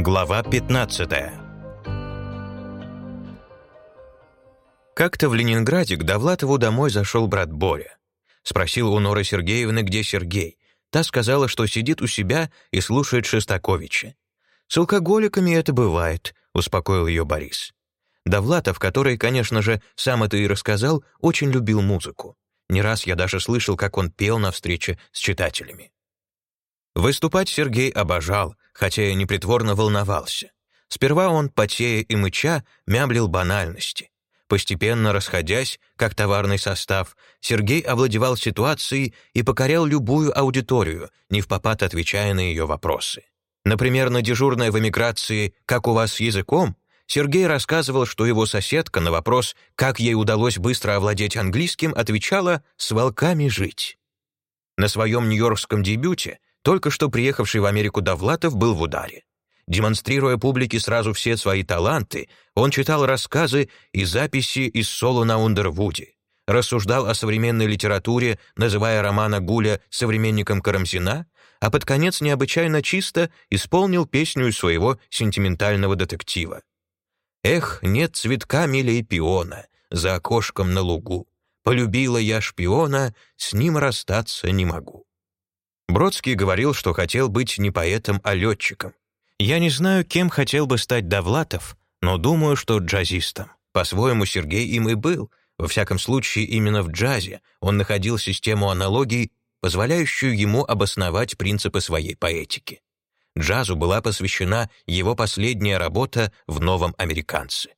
Глава 15 Как-то в Ленинграде к Довлатову домой зашел брат Боря. Спросил у Норы Сергеевны, где Сергей. Та сказала, что сидит у себя и слушает Шестаковича. «С алкоголиками это бывает», — успокоил ее Борис. Довлатов, который, конечно же, сам это и рассказал, очень любил музыку. Не раз я даже слышал, как он пел на встрече с читателями. Выступать Сергей обожал, хотя и непритворно волновался. Сперва он, потея и мыча, мямлил банальности. Постепенно расходясь, как товарный состав, Сергей овладевал ситуацией и покорял любую аудиторию, не в попад отвечая на ее вопросы. Например, на дежурной в эмиграции «Как у вас с языком?» Сергей рассказывал, что его соседка на вопрос, как ей удалось быстро овладеть английским, отвечала «с волками жить». На своем нью-йоркском дебюте только что приехавший в Америку Довлатов был в ударе. Демонстрируя публике сразу все свои таланты, он читал рассказы и записи из соло на Ундервуде, рассуждал о современной литературе, называя романа Гуля современником Карамзина, а под конец необычайно чисто исполнил песню своего сентиментального детектива. Эх, нет цветка милей пиона за окошком на лугу. Полюбила я шпиона, с ним расстаться не могу. Бродский говорил, что хотел быть не поэтом, а летчиком. Я не знаю, кем хотел бы стать Довлатов, но думаю, что джазистом. По-своему, Сергей им и был. Во всяком случае, именно в джазе он находил систему аналогий, позволяющую ему обосновать принципы своей поэтики джазу была посвящена его последняя работа в «Новом американце».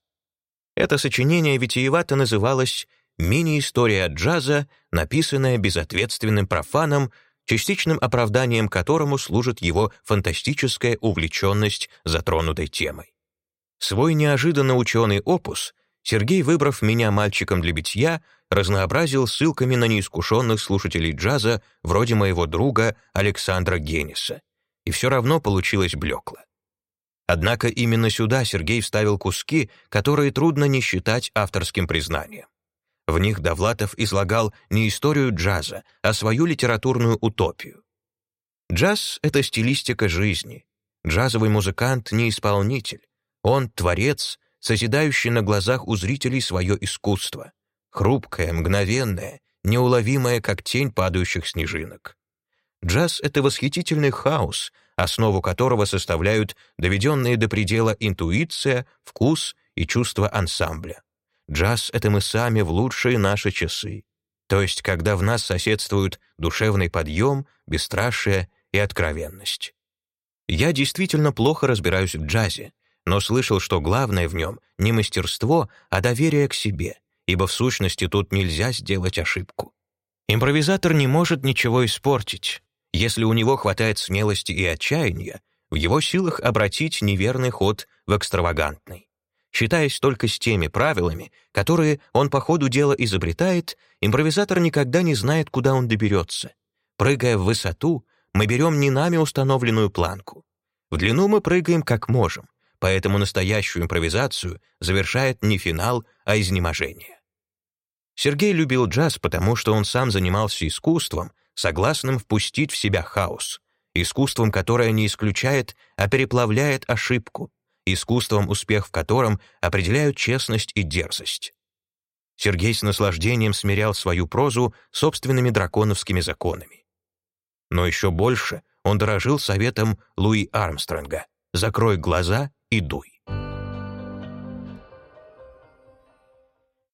Это сочинение витиевато называлось «Мини-история джаза, написанная безответственным профаном, частичным оправданием которому служит его фантастическая увлеченность затронутой темой». Свой неожиданно ученый опус Сергей, выбрав меня мальчиком для битья, разнообразил ссылками на неискушенных слушателей джаза вроде моего друга Александра Генниса и все равно получилось блекло. Однако именно сюда Сергей вставил куски, которые трудно не считать авторским признанием. В них Довлатов излагал не историю джаза, а свою литературную утопию. Джаз — это стилистика жизни. Джазовый музыкант — не исполнитель. Он — творец, созидающий на глазах у зрителей свое искусство. Хрупкое, мгновенное, неуловимое, как тень падающих снежинок. Джаз — это восхитительный хаос, основу которого составляют доведенные до предела интуиция, вкус и чувство ансамбля. Джаз — это мы сами в лучшие наши часы, то есть когда в нас соседствуют душевный подъем, бесстрашие и откровенность. Я действительно плохо разбираюсь в джазе, но слышал, что главное в нем не мастерство, а доверие к себе, ибо в сущности тут нельзя сделать ошибку. Импровизатор не может ничего испортить, если у него хватает смелости и отчаяния, в его силах обратить неверный ход в экстравагантный. Считаясь только с теми правилами, которые он по ходу дела изобретает, импровизатор никогда не знает, куда он доберется. Прыгая в высоту, мы берем не нами установленную планку. В длину мы прыгаем как можем, поэтому настоящую импровизацию завершает не финал, а изнеможение. Сергей любил джаз, потому что он сам занимался искусством, согласным впустить в себя хаос, искусством, которое не исключает, а переплавляет ошибку, искусством, успех в котором определяют честность и дерзость. Сергей с наслаждением смирял свою прозу собственными драконовскими законами. Но еще больше он дорожил советом Луи Армстронга «Закрой глаза и дуй».